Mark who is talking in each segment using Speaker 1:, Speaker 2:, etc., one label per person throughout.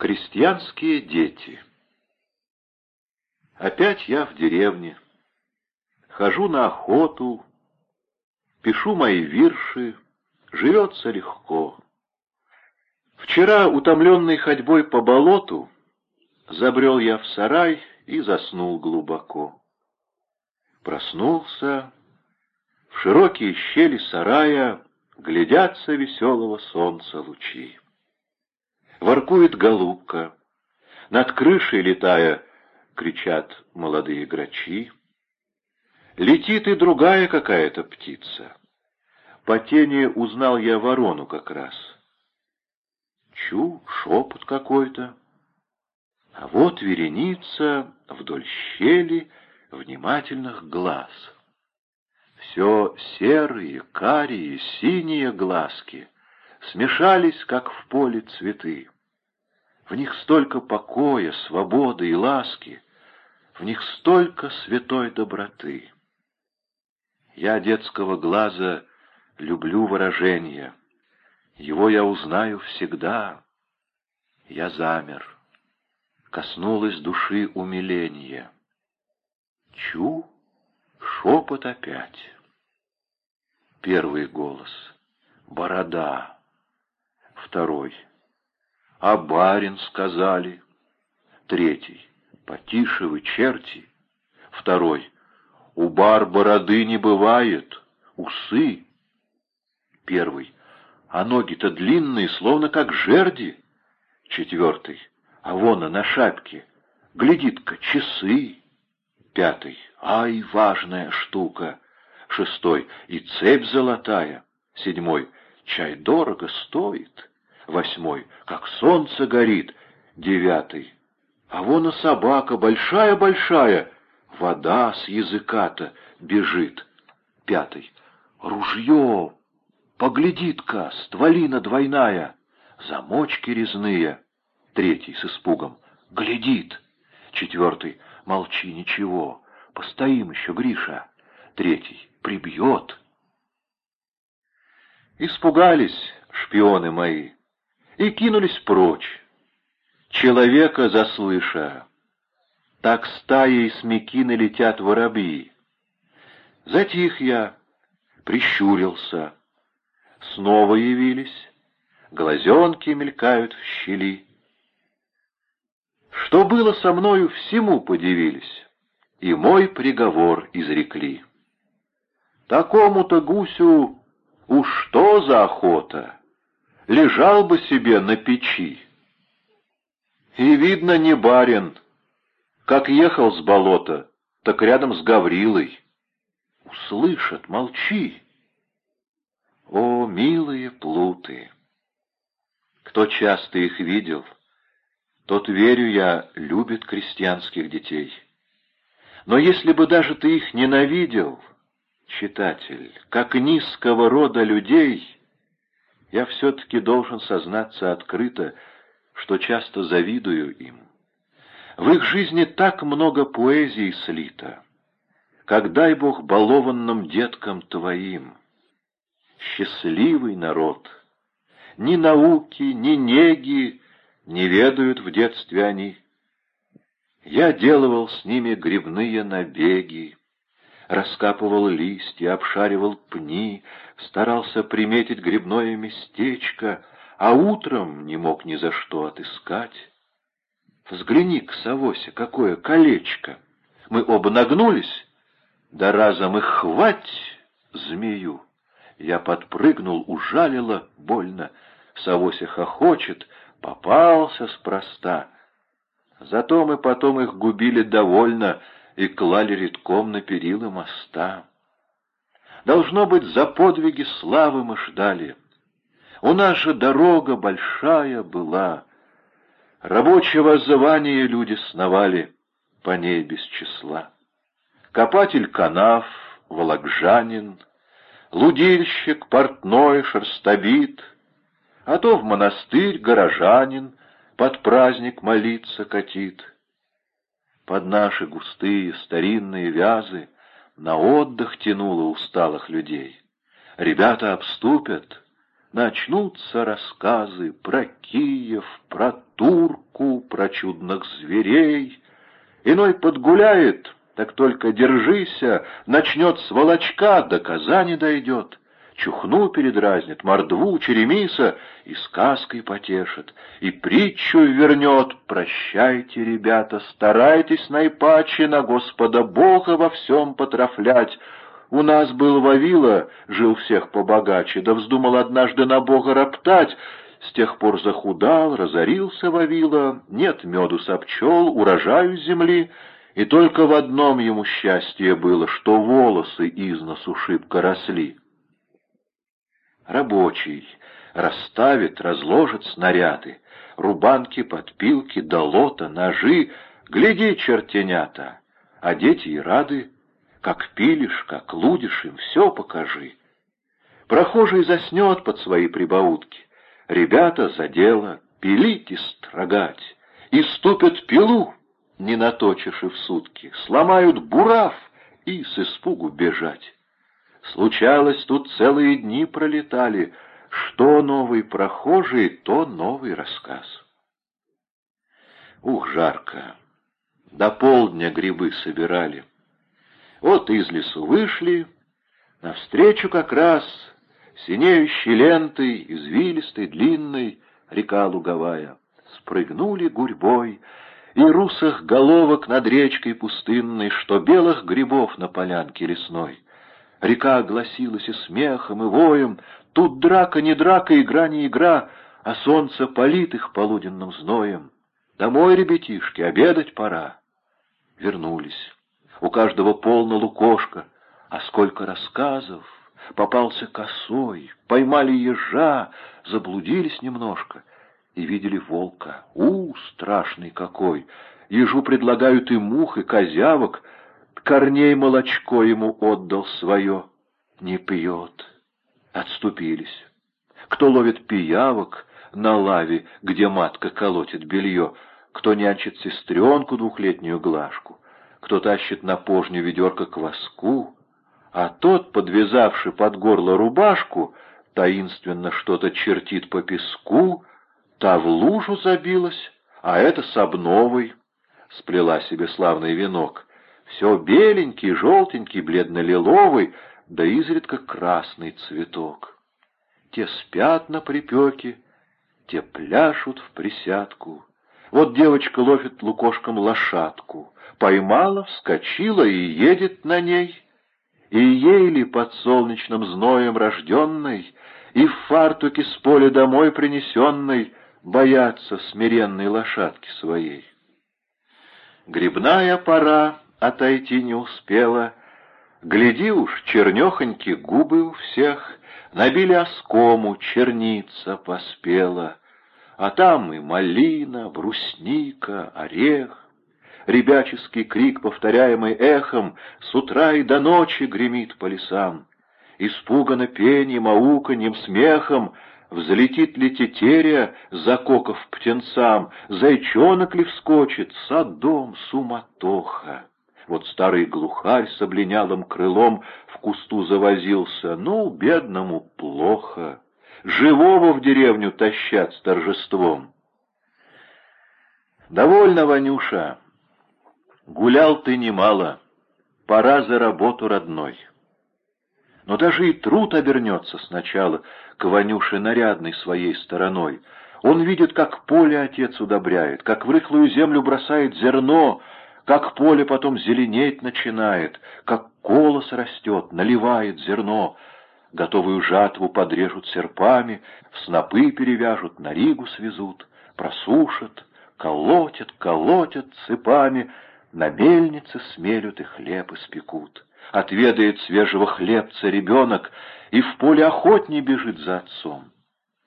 Speaker 1: Крестьянские дети Опять я в деревне. Хожу на охоту, пишу мои вирши, живется легко. Вчера, утомленный ходьбой по болоту, забрел я в сарай и заснул глубоко. Проснулся, в широкие щели сарая глядятся веселого солнца лучи. Воркует голубка, над крышей летая, кричат молодые грачи. Летит и другая какая-то птица. По тени узнал я ворону как раз. Чу, шепот какой-то. А вот вереница вдоль щели внимательных глаз. Все серые, карие, синие глазки смешались, как в поле цветы. В них столько покоя, свободы и ласки, в них столько святой доброты. Я детского глаза люблю выражение, его я узнаю всегда. Я замер, коснулась души умиления. Чу, шепот опять. Первый голос — борода. Второй — а барин сказали. Третий — потише вы, черти. Второй — у бар бороды не бывает, усы. Первый — а ноги-то длинные, словно как жерди. Четвертый — а вон на шапке, глядит-ка, часы. Пятый — ай, важная штука. Шестой — и цепь золотая. Седьмой — чай дорого стоит. Восьмой — как солнце горит. Девятый — а вон и собака, большая-большая. Вода с языка-то бежит. Пятый — ружье. Поглядит-ка, стволина двойная. Замочки резные. Третий с испугом — глядит. Четвертый — молчи, ничего. Постоим еще, Гриша. Третий прибьет. Испугались шпионы мои и кинулись прочь. Человека заслыша, так стаей с мекины летят воробьи. Затих я, прищурился. Снова явились, глазенки мелькают в щели. Что было со мною, всему подивились, и мой приговор изрекли. Такому-то гусю уж что за охота? Лежал бы себе на печи. И, видно, не барин. Как ехал с болота, так рядом с Гаврилой. Услышат, молчи. О, милые плуты! Кто часто их видел, тот, верю я, любит крестьянских детей. Но если бы даже ты их ненавидел, читатель, как низкого рода людей, я все-таки должен сознаться открыто, что часто завидую им. В их жизни так много поэзии слито, как дай Бог балованным деткам твоим. Счастливый народ! Ни науки, ни неги не ведают в детстве они. Я делывал с ними грибные набеги, раскапывал листья, обшаривал пни, старался приметить грибное местечко, а утром не мог ни за что отыскать. Взгляни к Савосе, какое колечко! Мы оба нагнулись, да разом их хвать змею. Я подпрыгнул, ужалило больно. Савося хохочет, попался спроста. Зато мы потом их губили довольно — и клали редком на перила моста. Должно быть, за подвиги славы мы ждали. У нас же дорога большая была. Рабочего звания люди сновали по ней без числа. Копатель канав, волокжанин, Лудильщик, портной, шерстобит, А то в монастырь горожанин Под праздник молиться катит под наши густые старинные вязы на отдых тянуло усталых людей. Ребята обступят, начнутся рассказы про Киев, про Турку, чудных зверей. Иной подгуляет, так только держися, начнет с волочка, до Казани дойдет. Чухну передразнит, мордву, черемиса и сказкой потешит, и притчу вернет. Прощайте, ребята, старайтесь наипаче на Господа Бога во всем потрафлять. У нас был Вавила, жил всех побогаче, да вздумал однажды на Бога роптать, с тех пор захудал, разорился Вавила, нет меду со пчел, урожаю земли, и только в одном ему счастье было, что волосы из носу шибко росли. Рабочий. Расставит, разложит снаряды, рубанки, подпилки, долота, ножи, гляди, чертенята, а дети и рады, как пилишь, как лудишь им, все покажи. Прохожий заснет под свои прибаутки, Ребята за дело пилить и строгать, и ступят пилу, не наточишь и в сутки, сломают бурав и с испугу бежать. Случалось, тут целые дни пролетали, что новый прохожий, то новый рассказ. Ух, жарко! До полдня грибы собирали. Вот из лесу вышли, навстречу как раз синеющей лентой, извилистой, длинной, река луговая. Спрыгнули гурьбой, и русых головок над речкой пустынной, что белых грибов на полянке лесной. Река огласилась и смехом, и воем, тут драка не драка, игра не игра, а солнце палит их полуденным зноем. Домой, ребятишки, обедать пора. Вернулись. У каждого полно лукошка, а сколько рассказов, попался косой, поймали ежа, заблудились немножко и видели волка. У, страшный какой! Ежу предлагают и мух, и козявок, корней молочко ему отдал свое. Не пьет. Отступились. Кто ловит пиявок на лаве, где матка колотит белье, кто нянчит сестренку двухлетнюю глажку, кто тащит на пожню ведерко кваску, а тот, подвязавший под горло рубашку, таинственно что-то чертит по песку, та в лужу забилась, а это с обновой, сплела себе славный венок. Все беленький, желтенький, бледно-лиловый, да изредка красный цветок. Те спят на припеке, те пляшут в присядку. Вот девочка ловит лукошком лошадку, поймала, вскочила и едет на ней — и ей ли под солнечным зноем рожденной, И в фартуке с поля домой принесенной Бояться смиренной лошадки своей? Грибная пора отойти не успела, Гляди уж, чернехоньки губы у всех, Набили оскому, черница поспела, А там и малина, брусника, орех, Ребяческий крик, повторяемый эхом, С утра и до ночи гремит по лесам. Испуганно пеньем, ауканьем, смехом Взлетит ли тетеря, закоков птенцам, Зайчонок ли вскочит, садом суматоха. Вот старый глухарь с облинялым крылом В кусту завозился, ну, бедному плохо. Живого в деревню тащат с торжеством. «Довольно, Ванюша!» Гулял ты немало, пора за работу родной. Но даже и труд обернется сначала к Ванюше нарядной своей стороной. Он видит, как поле отец удобряет, как в рыхлую землю бросает зерно, как поле потом зеленеть начинает, как колос растет, наливает зерно. Готовую жатву подрежут серпами, в снопы перевяжут, на ригу свезут, просушат, колотят, колотят цепами — на мельнице смелют и хлеб испекут. Отведает свежего хлебца ребенок и в поле охотней бежит за отцом.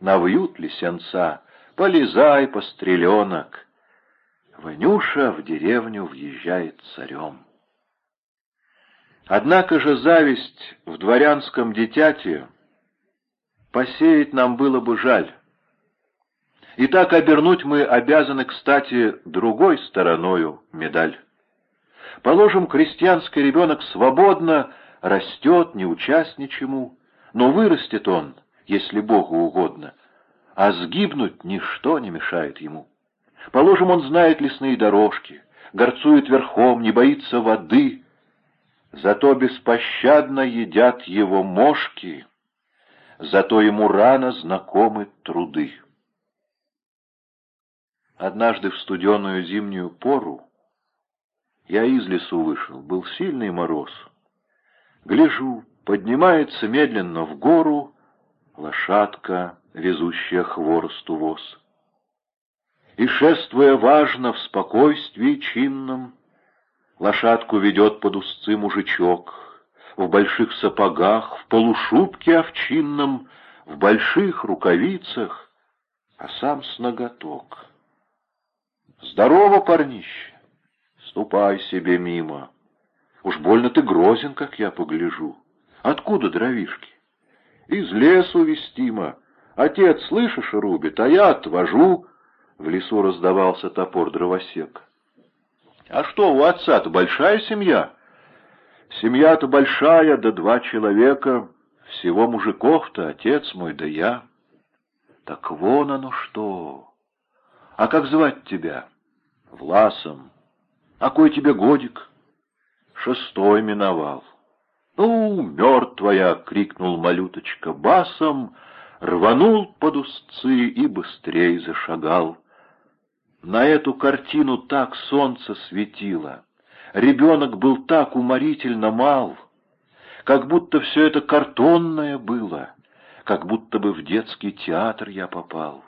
Speaker 1: Навьют ли сенца, полезай, постреленок. Ванюша в деревню въезжает царем. Однако же зависть в дворянском дитяте посеять нам было бы жаль. И так обернуть мы обязаны, кстати, другой стороною медаль. Положим, крестьянский ребенок свободно растет, не участь ничему, но вырастет он, если Богу угодно, а сгибнуть ничто не мешает ему. Положим, он знает лесные дорожки, горцует верхом, не боится воды. Зато беспощадно едят его мошки, зато ему рано знакомы труды. Однажды в студеную зимнюю пору я из лесу вышел, был сильный мороз. Гляжу, поднимается медленно в гору лошадка, везущая хворосту воз. И, шествуя важно в спокойствии чинном, лошадку ведет под узцы мужичок, в больших сапогах, в полушубке овчинном, в больших рукавицах, а сам с ноготок. «Здорово, парнище! Ступай себе мимо. Уж больно ты грозен, как я погляжу. Откуда дровишки? Из лесу вестимо. Отец, слышишь, рубит, а я отвожу. В лесу раздавался топор дровосек. А что, у отца-то большая семья? Семья-то большая, да два человека. Всего мужиков-то, отец мой, да я. Так вон оно что. А как звать тебя? Власом. А кой тебе годик? Шестой миновал. «Ну, мертвая!» — крикнул малюточка басом, рванул под узцы и быстрей зашагал. На эту картину так солнце светило, ребенок был так уморительно мал, как будто все это картонное было, как будто бы в детский театр я попал.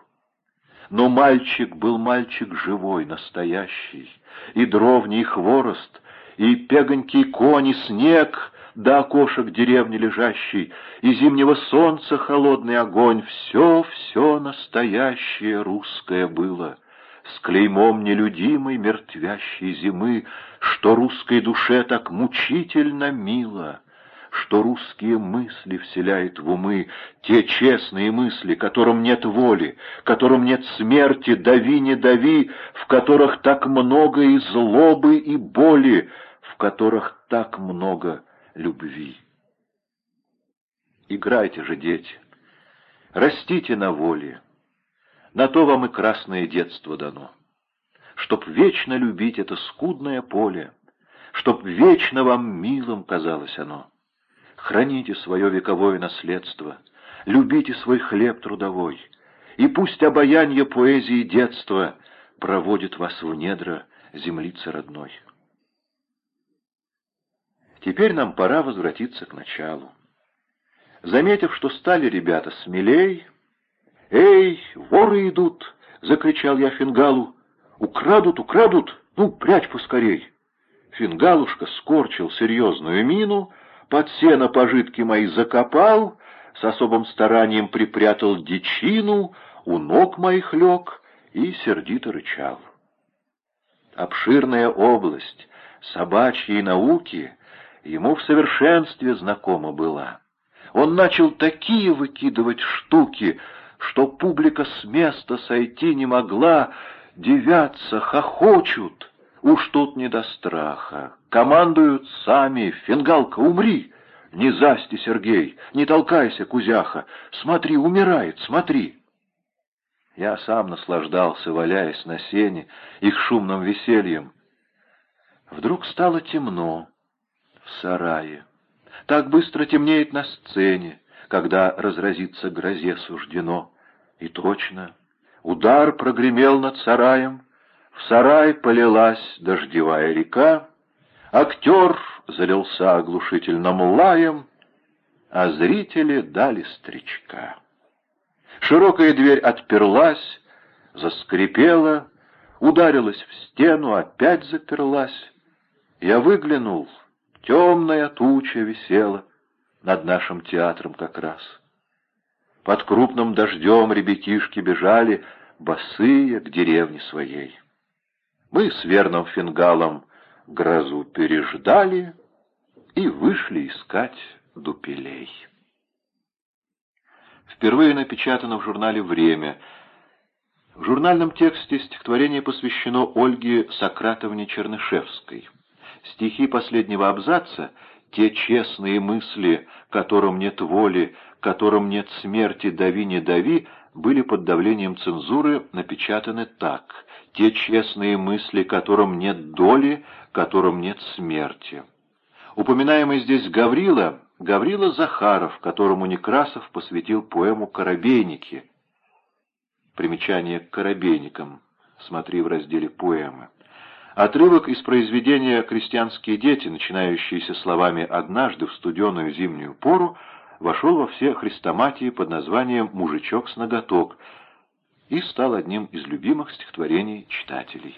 Speaker 1: Но мальчик был мальчик живой, настоящий, и дровни, и хворост, и пегонький конь, и снег до окошек деревни лежащий, и зимнего солнца холодный огонь — все, все настоящее русское было — с клеймом нелюдимой мертвящей зимы, что русской душе так мучительно мило, что русские мысли вселяет в умы, те честные мысли, которым нет воли, которым нет смерти, дави, не дави, в которых так много и злобы, и боли, в которых так много любви. Играйте же, дети, растите на воле, на то вам и красное детство дано. Чтоб вечно любить это скудное поле, Чтоб вечно вам милым казалось оно. Храните свое вековое наследство, Любите свой хлеб трудовой, И пусть обаяние поэзии детства Проводит вас в недра землицы родной. Теперь нам пора возвратиться к началу. Заметив, что стали ребята смелей, «Эй, воры идут!» — закричал я Фингалу. «Украдут, украдут! Ну, прячь поскорей!» Фингалушка скорчил серьезную мину, под сено пожитки мои закопал, с особым старанием припрятал дичину, у ног моих лег и сердито рычал. Обширная область собачьей науки ему в совершенстве знакома была. Он начал такие выкидывать штуки, что публика с места сойти не могла, девятся, хохочут. Уж тут не до страха. Командуют сами. Фингалка, умри! Не засти, Сергей, не толкайся, Кузяха. Смотри, умирает, смотри. Я сам наслаждался, валяясь на сене, их шумным весельем. Вдруг стало темно в сарае. Так быстро темнеет на сцене когда разразится грозе суждено. И точно, удар прогремел над сараем, в сарай полилась дождевая река, актер залился оглушительным лаем, а зрители дали стричка. Широкая дверь отперлась, заскрипела, ударилась в стену, опять заперлась. Я выглянул, темная туча висела — над нашим театром как раз. Под крупным дождем ребятишки бежали, босые, к деревне своей. Мы с верным фингалом грозу переждали и вышли искать дупелей. Впервые напечатано в журнале «Время». В журнальном тексте стихотворение посвящено Ольге Сократовне Чернышевской. Стихи последнего абзаца те честные мысли, которым нет воли, которым нет смерти, дави, не дави, были под давлением цензуры напечатаны так. те честные мысли, которым нет доли, которым нет смерти. Упоминаемый здесь Гаврила, Гаврила Захаров, которому Некрасов посвятил поэму «Коробейники». Примечание к «Коробейникам». Смотри в разделе «Поэмы». Отрывок из произведения «Крестьянские дети», начинающийся словами «Однажды в студеную зимнюю пору», вошел во все хрестоматии под названием «Мужичок с ноготок» и стал одним из любимых стихотворений читателей.